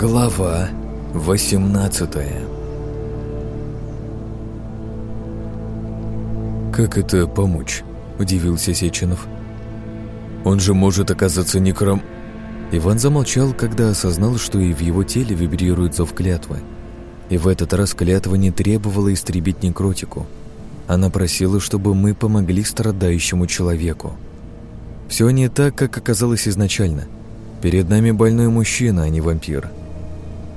Глава 18 «Как это помочь?» – удивился Сеченов. «Он же может оказаться некром...» Иван замолчал, когда осознал, что и в его теле вибрирует зов клятвы. И в этот раз клятва не требовала истребить некротику. Она просила, чтобы мы помогли страдающему человеку. Все не так, как оказалось изначально. Перед нами больной мужчина, а не вампир.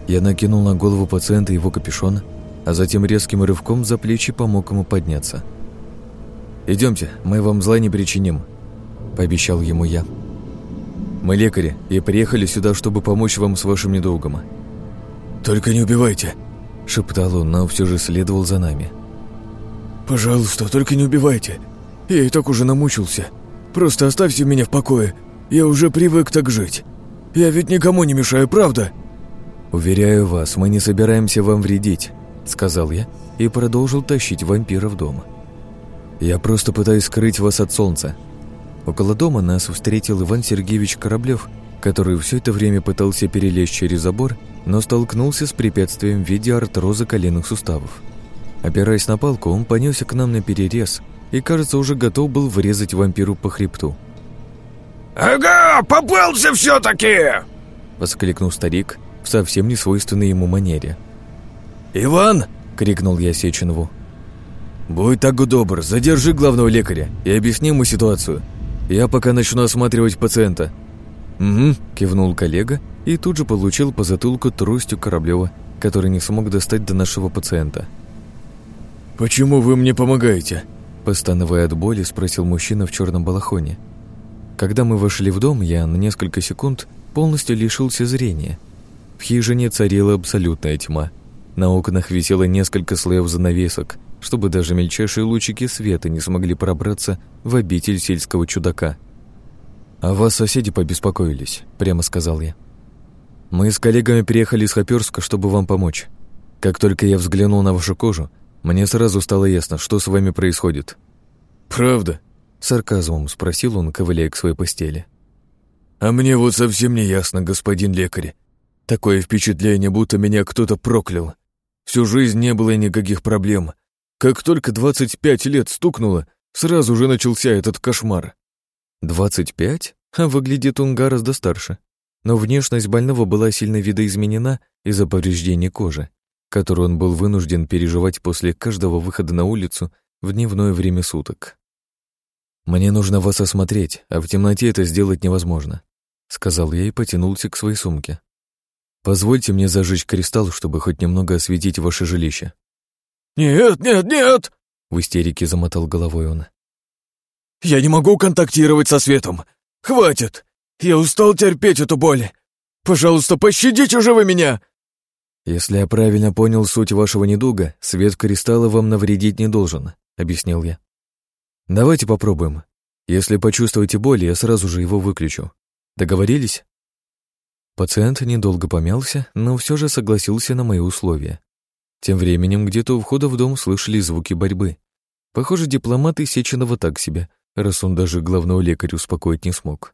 Я накинул на голову пациента его капюшон, а затем резким рывком за плечи помог ему подняться. «Идемте, мы вам зла не причиним», – пообещал ему я. «Мы лекари и приехали сюда, чтобы помочь вам с вашим недолгом». «Только не убивайте», – шептал он, но все же следовал за нами. «Пожалуйста, только не убивайте. Я и так уже намучился. Просто оставьте меня в покое. Я уже привык так жить. Я ведь никому не мешаю, правда?» «Уверяю вас, мы не собираемся вам вредить», — сказал я и продолжил тащить вампира в дом. «Я просто пытаюсь скрыть вас от солнца». Около дома нас встретил Иван Сергеевич Кораблев, который все это время пытался перелезть через забор, но столкнулся с препятствием в виде артроза коленных суставов. Опираясь на палку, он понесся к нам на перерез и, кажется, уже готов был врезать вампиру по хребту. «Ага, попался все-таки!» — воскликнул старик, в совсем не свойственной ему манере. «Иван!» — крикнул я Сеченову. «Будь так добр, задержи главного лекаря и объясни ему ситуацию. Я пока начну осматривать пациента». «Угу», — кивнул коллега и тут же получил по затылку тростью Кораблева, который не смог достать до нашего пациента. «Почему вы мне помогаете?» Постановая от боли, спросил мужчина в черном балахоне. Когда мы вошли в дом, я на несколько секунд полностью лишился зрения — в хижине царила абсолютная тьма. На окнах висело несколько слоев занавесок, чтобы даже мельчайшие лучики света не смогли пробраться в обитель сельского чудака. «А вас соседи побеспокоились», — прямо сказал я. «Мы с коллегами приехали из Хоперска, чтобы вам помочь. Как только я взглянул на вашу кожу, мне сразу стало ясно, что с вами происходит». «Правда?» — сарказмом спросил он, ковыляя к своей постели. «А мне вот совсем не ясно, господин лекарь. Такое впечатление, будто меня кто-то проклял. Всю жизнь не было никаких проблем. Как только 25 лет стукнуло, сразу же начался этот кошмар. 25? А выглядит он гораздо старше. Но внешность больного была сильно видоизменена из-за повреждения кожи, которую он был вынужден переживать после каждого выхода на улицу в дневное время суток. «Мне нужно вас осмотреть, а в темноте это сделать невозможно», — сказал я и потянулся к своей сумке. Позвольте мне зажечь кристалл, чтобы хоть немного осветить ваше жилище». «Нет, нет, нет!» — в истерике замотал головой он. «Я не могу контактировать со светом! Хватит! Я устал терпеть эту боль! Пожалуйста, пощадите же вы меня!» «Если я правильно понял суть вашего недуга, свет кристалла вам навредить не должен», — объяснил я. «Давайте попробуем. Если почувствуете боль, я сразу же его выключу. Договорились?» Пациент недолго помялся, но все же согласился на мои условия. Тем временем где-то у входа в дом слышали звуки борьбы. Похоже, дипломаты Сеченова так себе, раз он даже главного лекаря успокоить не смог.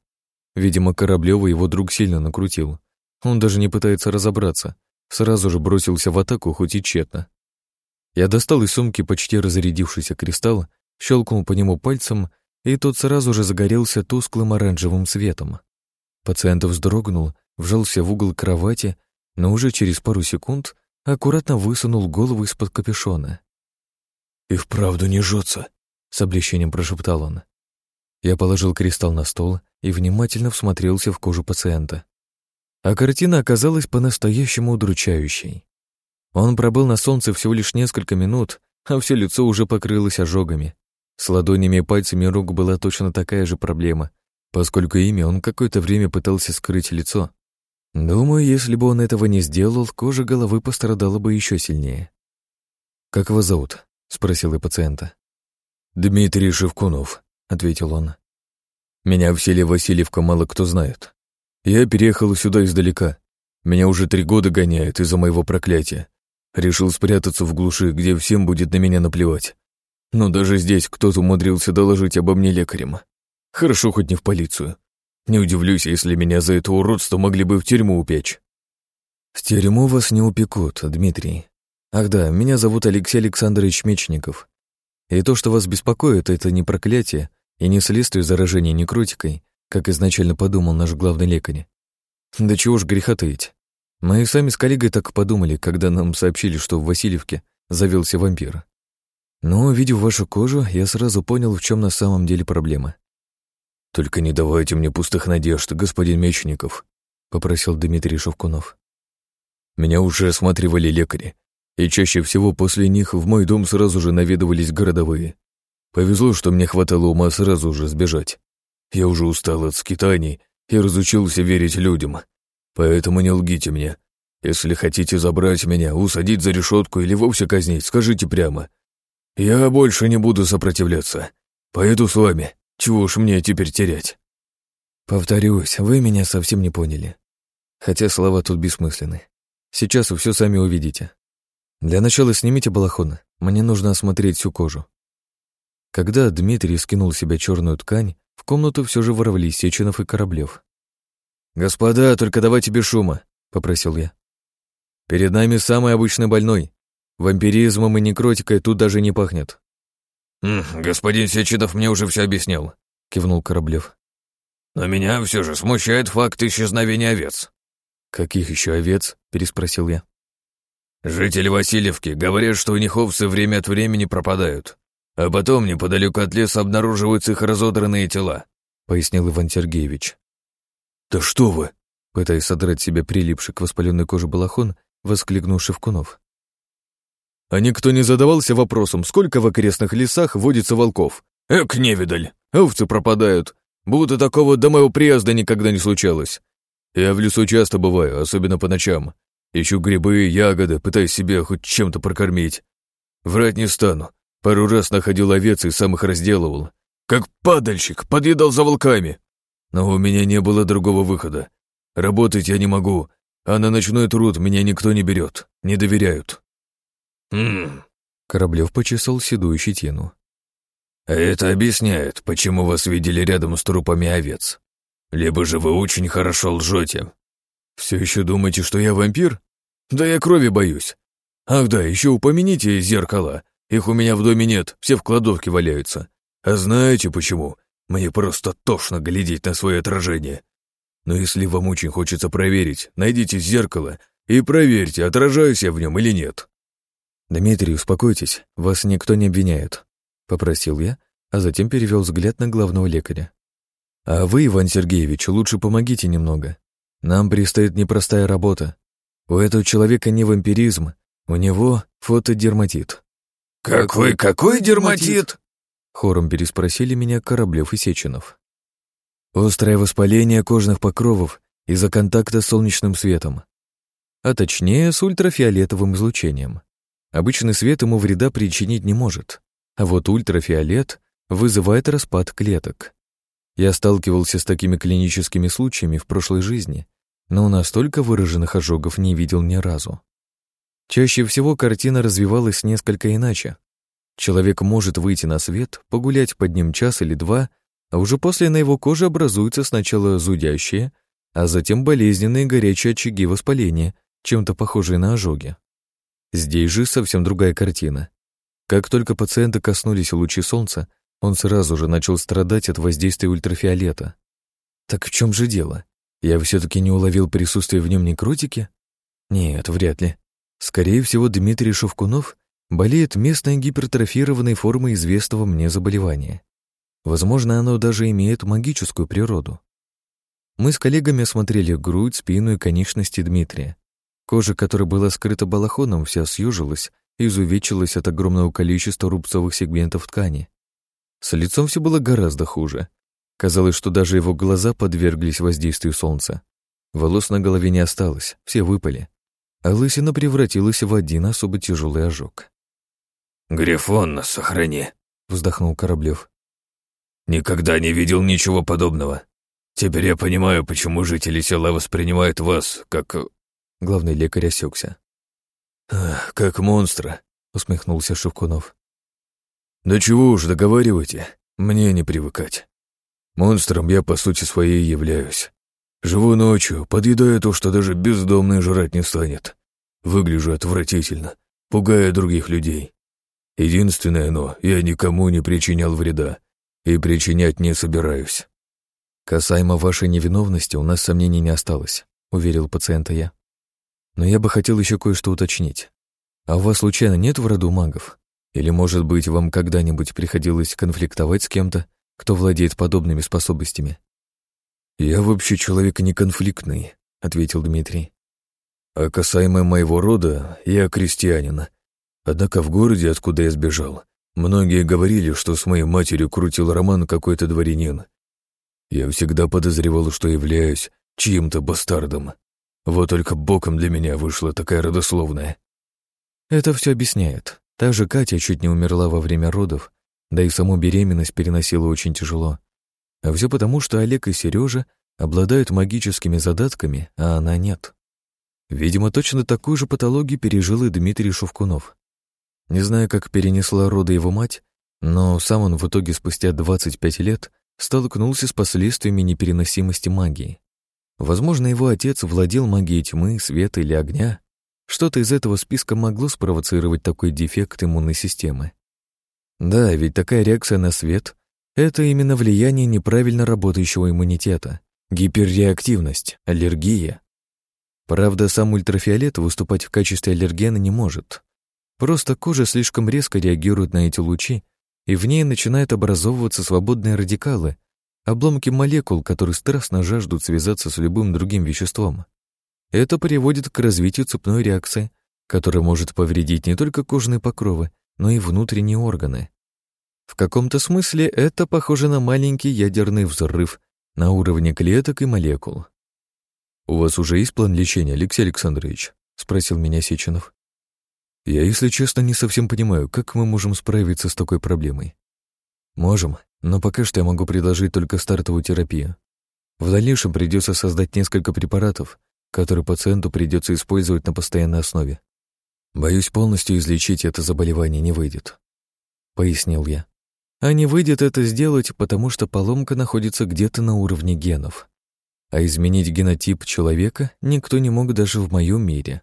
Видимо, Кораблёва его друг сильно накрутил. Он даже не пытается разобраться. Сразу же бросился в атаку, хоть и тщетно. Я достал из сумки почти разрядившийся кристалл, щелкнул по нему пальцем, и тот сразу же загорелся тусклым оранжевым светом. Пациент вздрогнул вжался в угол кровати, но уже через пару секунд аккуратно высунул голову из-под капюшона. «И вправду не жжется», — с облегчением прошептал он. Я положил кристалл на стол и внимательно всмотрелся в кожу пациента. А картина оказалась по-настоящему удручающей. Он пробыл на солнце всего лишь несколько минут, а все лицо уже покрылось ожогами. С ладонями и пальцами рук была точно такая же проблема, поскольку ими он какое-то время пытался скрыть лицо, Думаю, если бы он этого не сделал, кожа головы пострадала бы еще сильнее. «Как вас зовут?» — спросил я пациента. «Дмитрий Шевкунов», — ответил он. «Меня в селе Васильевка мало кто знает. Я переехал сюда издалека. Меня уже три года гоняют из-за моего проклятия. Решил спрятаться в глуши, где всем будет на меня наплевать. Но даже здесь кто-то умудрился доложить обо мне лекарям. Хорошо хоть не в полицию. Не удивлюсь, если меня за это уродство могли бы в тюрьму упечь. В тюрьму вас не упекут, Дмитрий. Ах да, меня зовут Алексей Александрович Мечников. И то, что вас беспокоит, это не проклятие и не следствие заражения некротикой, как изначально подумал наш главный лекарь. Да чего ж греха таить. Мы и сами с коллегой так подумали, когда нам сообщили, что в Васильевке завелся вампир. Но, увидев вашу кожу, я сразу понял, в чем на самом деле проблема. «Только не давайте мне пустых надежд, господин Мечников», — попросил Дмитрий Шевкунов. «Меня уже осматривали лекари, и чаще всего после них в мой дом сразу же наведывались городовые. Повезло, что мне хватало ума сразу же сбежать. Я уже устал от скитаний и разучился верить людям. Поэтому не лгите мне. Если хотите забрать меня, усадить за решетку или вовсе казнить, скажите прямо. Я больше не буду сопротивляться. Поеду с вами. Чего уж мне теперь терять? Повторюсь, вы меня совсем не поняли. Хотя слова тут бессмысленны. Сейчас вы все сами увидите. Для начала снимите балахон. Мне нужно осмотреть всю кожу. Когда Дмитрий скинул с себя черную ткань, в комнату все же ворвались Сеченов и Кораблев. «Господа, только давайте без шума», — попросил я. «Перед нами самый обычный больной. Вампиризмом и некротикой тут даже не пахнет». «Господин Сеченов мне уже все объяснял», — кивнул Кораблев. «Но меня все же смущает факт исчезновения овец». «Каких еще овец?» — переспросил я. «Жители Васильевки говорят, что у них овцы время от времени пропадают. А потом неподалеку от леса обнаруживаются их разодранные тела», — пояснил Иван Сергеевич. «Да что вы!» — пытаясь содрать себе прилипший к воспаленной коже балахон, воскликнул Шевкунов. «А никто не задавался вопросом, сколько в окрестных лесах водится волков? Эк, невидаль! Овцы пропадают, будто такого до моего приезда никогда не случалось. Я в лесу часто бываю, особенно по ночам. Ищу грибы, ягоды, пытаюсь себя хоть чем-то прокормить. Врать не стану, Пару раз находил овец и сам их разделывал. Как падальщик, подъедал за волками. Но у меня не было другого выхода. Работать я не могу, а на ночной труд меня никто не берет, не доверяют. Хм. Кораблев почесал седую щетину. Это объясняет, почему вас видели рядом с трупами овец. Либо же вы очень хорошо лжете. Все еще думаете, что я вампир? Да я крови боюсь. Ах да, еще упомяните зеркала. Их у меня в доме нет, все в кладовке валяются. А знаете почему? Мне просто тошно глядеть на свое отражение. Но если вам очень хочется проверить, найдите зеркало и проверьте, отражаюсь я в нем или нет. Дмитрий, успокойтесь, вас никто не обвиняет, попросил я, а затем перевел взгляд на главного лекаря. А вы, Иван Сергеевич, лучше помогите немного. Нам предстоит непростая работа. У этого человека не вампиризм, у него фотодерматит. «Какой, какой дерматит?» Хором переспросили меня Кораблев и Сеченов. Острое воспаление кожных покровов из-за контакта с солнечным светом. А точнее, с ультрафиолетовым излучением. Обычный свет ему вреда причинить не может, а вот ультрафиолет вызывает распад клеток. Я сталкивался с такими клиническими случаями в прошлой жизни, но настолько выраженных ожогов не видел ни разу. Чаще всего картина развивалась несколько иначе. Человек может выйти на свет, погулять под ним час или два, а уже после на его коже образуются сначала зудящие, а затем болезненные горячие очаги воспаления, чем-то похожие на ожоги. Здесь же совсем другая картина. Как только пациента коснулись лучи солнца, он сразу же начал страдать от воздействия ультрафиолета. Так в чем же дело? Я все-таки не уловил присутствие в нем некротики? Нет, вряд ли. Скорее всего, Дмитрий Шевкунов болеет местной гипертрофированной формой известного мне заболевания. Возможно, оно даже имеет магическую природу. Мы с коллегами осмотрели грудь, спину и конечности Дмитрия. Кожа, которая была скрыта балахоном, вся съежилась и изувечилась от огромного количества рубцовых сегментов ткани. С лицом все было гораздо хуже. Казалось, что даже его глаза подверглись воздействию солнца. Волос на голове не осталось, все выпали а лысина превратилась в один особо тяжелый ожог. «Грифон, сохрани», — вздохнул Кораблев. «Никогда не видел ничего подобного. Теперь я понимаю, почему жители села воспринимают вас как...» Главный лекарь осекся. «Как монстра», — усмехнулся Шевкунов. «Да чего уж договаривайте, мне не привыкать. Монстром я по сути своей являюсь. Живу ночью, подъедаю то, что даже бездомный жрать не станет. Выгляжу отвратительно, пугая других людей. Единственное но, я никому не причинял вреда и причинять не собираюсь. Касаемо вашей невиновности у нас сомнений не осталось, уверил пациента я. Но я бы хотел еще кое-что уточнить. А у вас случайно нет в роду магов? Или, может быть, вам когда-нибудь приходилось конфликтовать с кем-то, кто владеет подобными способностями? «Я вообще человек не конфликтный», — ответил Дмитрий. «А касаемо моего рода, я крестьянин. Однако в городе, откуда я сбежал, многие говорили, что с моей матерью крутил роман какой-то дворянин. Я всегда подозревал, что являюсь чьим-то бастардом. Вот только боком для меня вышла такая родословная». Это все объясняет. Та же Катя чуть не умерла во время родов, да и саму беременность переносила очень тяжело. А все потому, что Олег и Сережа обладают магическими задатками, а она нет. Видимо, точно такую же патологию пережил и Дмитрий Шовкунов. Не знаю, как перенесла роды его мать, но сам он в итоге спустя 25 лет столкнулся с последствиями непереносимости магии. Возможно, его отец владел магией тьмы, света или огня. Что-то из этого списка могло спровоцировать такой дефект иммунной системы. Да, ведь такая реакция на свет это именно влияние неправильно работающего иммунитета, гиперреактивность, аллергия. Правда, сам ультрафиолет выступать в качестве аллергена не может. Просто кожа слишком резко реагирует на эти лучи, и в ней начинают образовываться свободные радикалы, обломки молекул, которые страстно жаждут связаться с любым другим веществом. Это приводит к развитию цепной реакции, которая может повредить не только кожные покровы, но и внутренние органы. В каком-то смысле это похоже на маленький ядерный взрыв на уровне клеток и молекул. «У вас уже есть план лечения, Алексей Александрович?» — спросил меня Сеченов. «Я, если честно, не совсем понимаю, как мы можем справиться с такой проблемой». «Можем, но пока что я могу предложить только стартовую терапию. В дальнейшем придется создать несколько препаратов, которые пациенту придется использовать на постоянной основе. Боюсь, полностью излечить это заболевание не выйдет», — пояснил я. А не выйдет это сделать, потому что поломка находится где-то на уровне генов. А изменить генотип человека никто не мог даже в моем мире.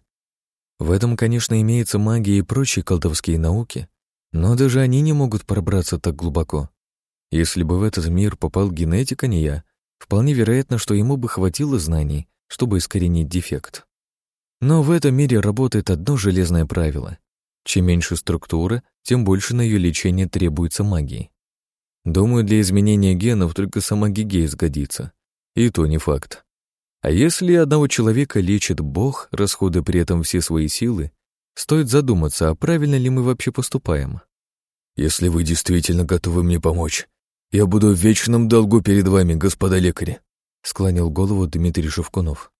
В этом, конечно, имеется магия и прочие колдовские науки, но даже они не могут пробраться так глубоко. Если бы в этот мир попал генетик, а не я, вполне вероятно, что ему бы хватило знаний, чтобы искоренить дефект. Но в этом мире работает одно железное правило. Чем меньше структура, тем больше на ее лечение требуется магии. Думаю, для изменения генов только сама гигей сгодится. И то не факт. А если одного человека лечит Бог, расходуя при этом все свои силы, стоит задуматься, а правильно ли мы вообще поступаем. Если вы действительно готовы мне помочь, я буду в вечном долгу перед вами, господа лекари, склонил голову Дмитрий Шевкунов.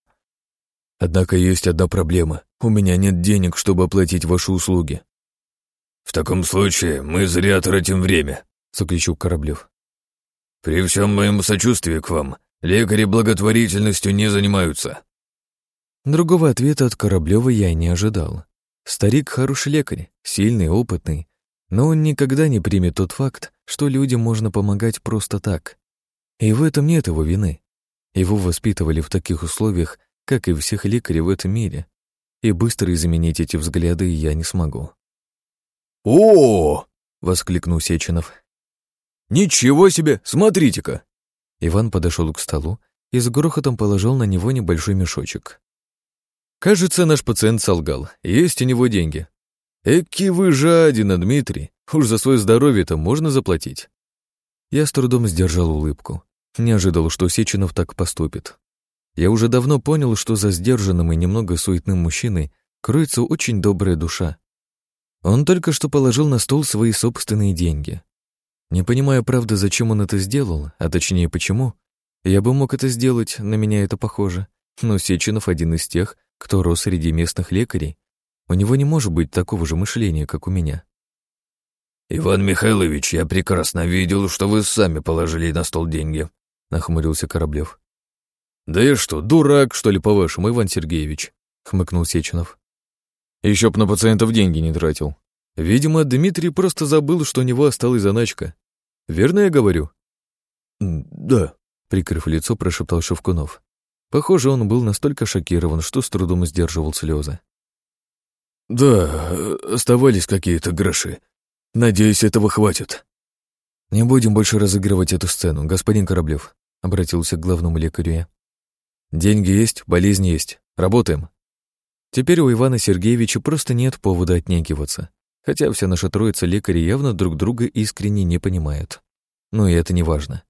Однако есть одна проблема. У меня нет денег, чтобы оплатить ваши услуги. В таком случае мы зря тратим время, заключил Кораблев. При всем моем сочувствии к вам, лекари благотворительностью не занимаются. Другого ответа от Кораблева я не ожидал. Старик хороший лекарь, сильный, опытный, но он никогда не примет тот факт, что людям можно помогать просто так. И в этом нет его вины. Его воспитывали в таких условиях, как и всех лекарей в этом мире, и быстро изменить эти взгляды я не смогу. «О!» — воскликнул Сеченов. «Ничего себе! Смотрите-ка!» Иван подошел к столу и с грохотом положил на него небольшой мешочек. «Кажется, наш пациент солгал. Есть у него деньги. Эки вы жадина, Дмитрий. Уж за свое здоровье-то можно заплатить». Я с трудом сдержал улыбку. Не ожидал, что Сеченов так поступит. Я уже давно понял, что за сдержанным и немного суетным мужчиной кроется очень добрая душа. Он только что положил на стол свои собственные деньги. Не понимая, правда, зачем он это сделал, а точнее почему, я бы мог это сделать, на меня это похоже. Но Сеченов один из тех, кто рос среди местных лекарей. У него не может быть такого же мышления, как у меня. «Иван Михайлович, я прекрасно видел, что вы сами положили на стол деньги», — нахмурился Кораблев. «Да я что, дурак, что ли, по-вашему, Иван Сергеевич?» — хмыкнул Сеченов. «Еще б на пациентов деньги не тратил. Видимо, Дмитрий просто забыл, что у него осталась заначка. Верно я говорю?» «Да», — прикрыв лицо, прошептал Шевкунов. Похоже, он был настолько шокирован, что с трудом сдерживал слезы. «Да, оставались какие-то гроши. Надеюсь, этого хватит». «Не будем больше разыгрывать эту сцену, господин Кораблев», — обратился к главному лекарю я. «Деньги есть, болезнь есть. Работаем». Теперь у Ивана Сергеевича просто нет повода отнекиваться, хотя вся наша троица лекарей явно друг друга искренне не понимает. Но и это не важно.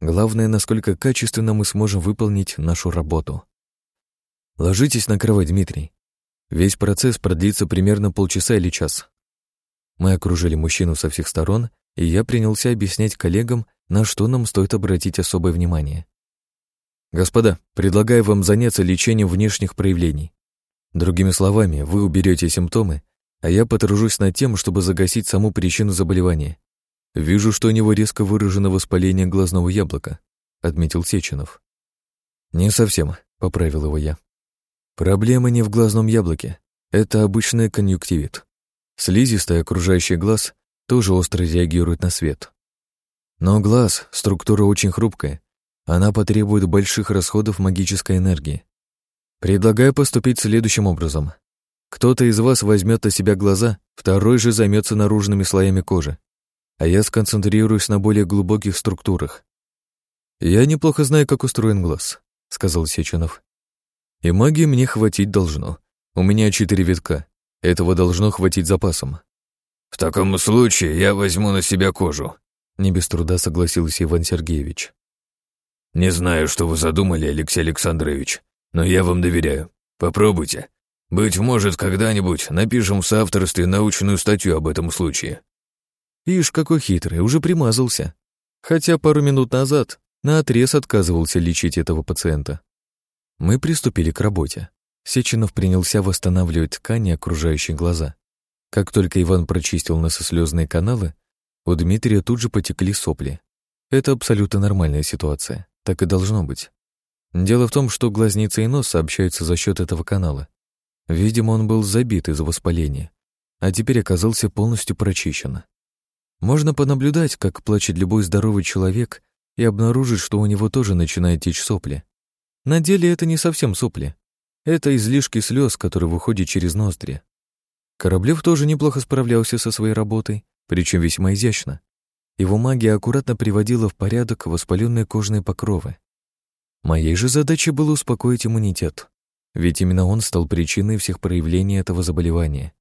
Главное, насколько качественно мы сможем выполнить нашу работу. Ложитесь на кровать, Дмитрий. Весь процесс продлится примерно полчаса или час. Мы окружили мужчину со всех сторон, и я принялся объяснять коллегам, на что нам стоит обратить особое внимание. Господа, предлагаю вам заняться лечением внешних проявлений. Другими словами, вы уберете симптомы, а я потружусь над тем, чтобы загасить саму причину заболевания. «Вижу, что у него резко выражено воспаление глазного яблока», — отметил Сеченов. «Не совсем», — поправил его я. «Проблема не в глазном яблоке. Это обычный конъюнктивит. Слизистая, окружающий глаз, тоже остро реагирует на свет. Но глаз — структура очень хрупкая. Она потребует больших расходов магической энергии. Предлагаю поступить следующим образом. Кто-то из вас возьмет на себя глаза, второй же займется наружными слоями кожи а я сконцентрируюсь на более глубоких структурах. «Я неплохо знаю, как устроен глаз», — сказал Сеченов. «И магии мне хватить должно. У меня четыре витка. Этого должно хватить запасом». «В таком случае я возьму на себя кожу», — не без труда согласился Иван Сергеевич. «Не знаю, что вы задумали, Алексей Александрович, но я вам доверяю. Попробуйте. Быть может, когда-нибудь напишем в соавторстве научную статью об этом случае». Ишь, какой хитрый, уже примазался. Хотя пару минут назад наотрез отказывался лечить этого пациента. Мы приступили к работе. Сеченов принялся восстанавливать ткани, окружающие глаза. Как только Иван прочистил носослезные каналы, у Дмитрия тут же потекли сопли. Это абсолютно нормальная ситуация, так и должно быть. Дело в том, что глазница и нос сообщаются за счет этого канала. Видимо, он был забит из-за воспаления, а теперь оказался полностью прочищен. Можно понаблюдать, как плачет любой здоровый человек и обнаружить, что у него тоже начинает течь сопли. На деле это не совсем сопли. Это излишки слез, которые выходят через ноздри. Кораблев тоже неплохо справлялся со своей работой, причем весьма изящно. Его магия аккуратно приводила в порядок воспаленные кожные покровы. Моей же задачей было успокоить иммунитет, ведь именно он стал причиной всех проявлений этого заболевания.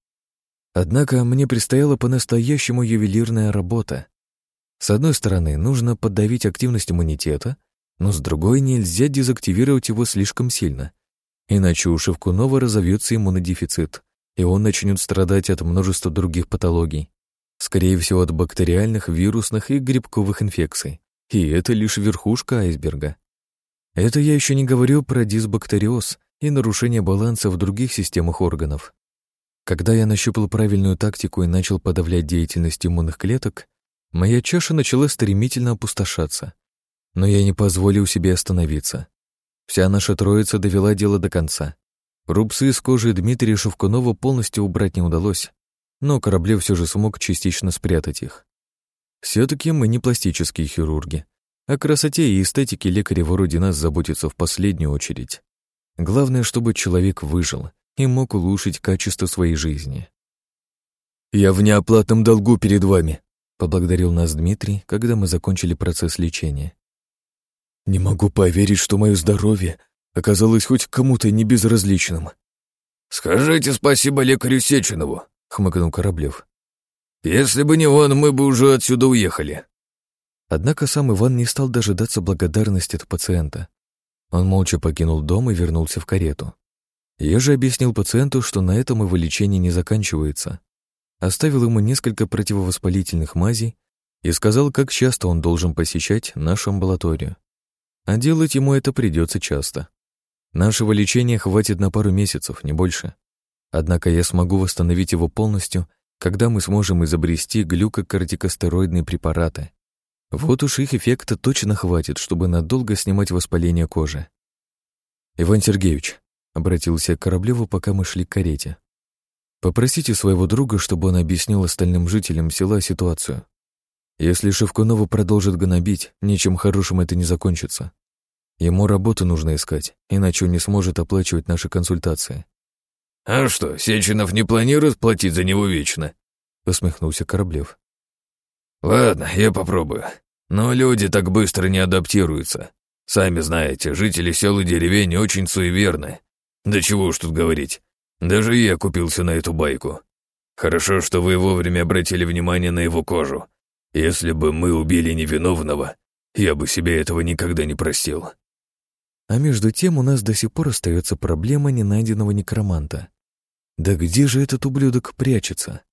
Однако мне предстояла по-настоящему ювелирная работа. С одной стороны, нужно подавить активность иммунитета, но с другой нельзя дезактивировать его слишком сильно, иначе у Шевкунова разовьется иммунодефицит, и он начнет страдать от множества других патологий, скорее всего от бактериальных, вирусных и грибковых инфекций. И это лишь верхушка айсберга. Это я еще не говорю про дисбактериоз и нарушение баланса в других системах органов. Когда я нащупал правильную тактику и начал подавлять деятельность иммунных клеток, моя чаша начала стремительно опустошаться. Но я не позволил себе остановиться. Вся наша троица довела дело до конца. Рубцы из кожи Дмитрия Шевкунова полностью убрать не удалось, но Кораблев все же смог частично спрятать их. все таки мы не пластические хирурги. О красоте и эстетике лекаря вроде нас заботятся в последнюю очередь. Главное, чтобы человек выжил, и мог улучшить качество своей жизни. «Я в неоплатном долгу перед вами», — поблагодарил нас Дмитрий, когда мы закончили процесс лечения. «Не могу поверить, что мое здоровье оказалось хоть кому-то не безразличным». «Скажите спасибо лекарю Сеченову», — хмыкнул Кораблев. «Если бы не он, мы бы уже отсюда уехали». Однако сам Иван не стал дожидаться благодарности от пациента. Он молча покинул дом и вернулся в карету. Я же объяснил пациенту, что на этом его лечение не заканчивается. Оставил ему несколько противовоспалительных мазей и сказал, как часто он должен посещать нашу амбулаторию. А делать ему это придется часто. Нашего лечения хватит на пару месяцев, не больше. Однако я смогу восстановить его полностью, когда мы сможем изобрести глюкокортикостероидные препараты. Вот уж их эффекта точно хватит, чтобы надолго снимать воспаление кожи. Иван Сергеевич, Обратился к Кораблеву, пока мы шли к карете. Попросите своего друга, чтобы он объяснил остальным жителям села ситуацию. Если Шевкунова продолжит гнобить, ничем хорошим это не закончится. Ему работу нужно искать, иначе он не сможет оплачивать наши консультации. «А что, Сеченов не планирует платить за него вечно?» — усмехнулся Кораблев. «Ладно, я попробую. Но люди так быстро не адаптируются. Сами знаете, жители сел и деревень очень суеверны. Да чего уж тут говорить. Даже я купился на эту байку. Хорошо, что вы вовремя обратили внимание на его кожу. Если бы мы убили невиновного, я бы себе этого никогда не простил. А между тем у нас до сих пор остается проблема ненайденного некроманта. Да где же этот ублюдок прячется?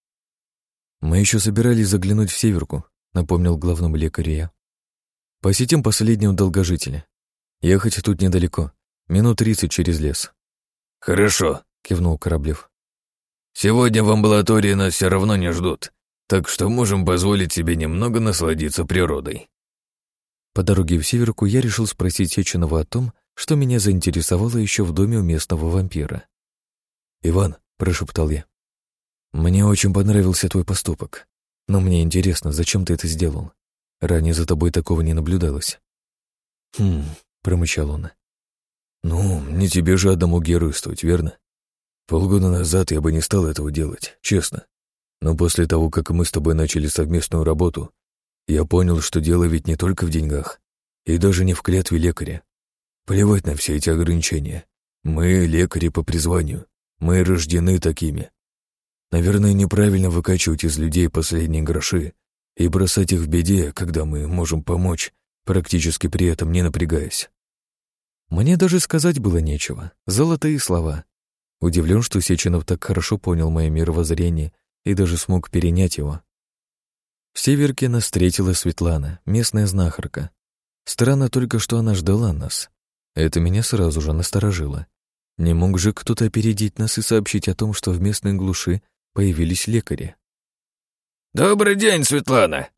Мы еще собирались заглянуть в Северку, напомнил главному лекарю я. Посетим последнего долгожителя. Ехать тут недалеко, минут тридцать через лес. Хорошо, кивнул Кораблев. Сегодня в амбулатории нас все равно не ждут, так что можем позволить себе немного насладиться природой. По дороге в Северку я решил спросить Сеченова о том, что меня заинтересовало еще в доме у местного вампира. «Иван», — прошептал я, — «мне очень понравился твой поступок, но мне интересно, зачем ты это сделал? Ранее за тобой такого не наблюдалось». «Хм», — промычал он, — «ну, не тебе же одному геройствовать, верно? Полгода назад я бы не стал этого делать, честно. Но после того, как мы с тобой начали совместную работу, я понял, что дело ведь не только в деньгах, и даже не в клятве лекаря. Плевать на все эти ограничения. Мы лекари по призванию, мы рождены такими. Наверное, неправильно выкачивать из людей последние гроши и бросать их в беде, когда мы можем помочь, практически при этом не напрягаясь. Мне даже сказать было нечего. Золотые слова. Удивлен, что Сеченов так хорошо понял мое мировоззрение и даже смог перенять его. В Северке нас встретила Светлана, местная знахарка. Странно только, что она ждала нас. Это меня сразу же насторожило. Не мог же кто-то опередить нас и сообщить о том, что в местной глуши появились лекари. «Добрый день, Светлана!»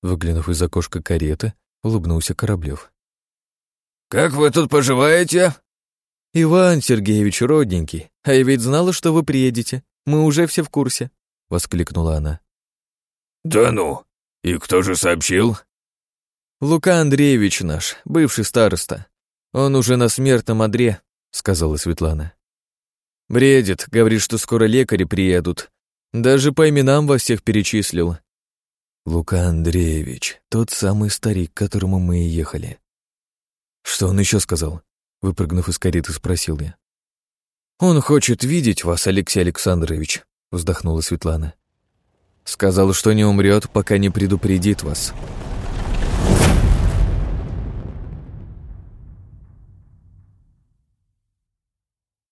Выглянув из окошка кареты, улыбнулся Кораблев. «Как вы тут поживаете?» «Иван Сергеевич, родненький, а я ведь знала, что вы приедете. Мы уже все в курсе», — воскликнула она. «Да ну! И кто же сообщил?» «Лука Андреевич наш, бывший староста. Он уже на смертном одре», — сказала Светлана. «Бредит, говорит, что скоро лекари приедут. Даже по именам во всех перечислил». Лука Андреевич, тот самый старик, к которому мы и ехали. «Что он еще сказал?» Выпрыгнув из кареты, спросил я. «Он хочет видеть вас, Алексей Александрович», — вздохнула Светлана. «Сказал, что не умрет, пока не предупредит вас».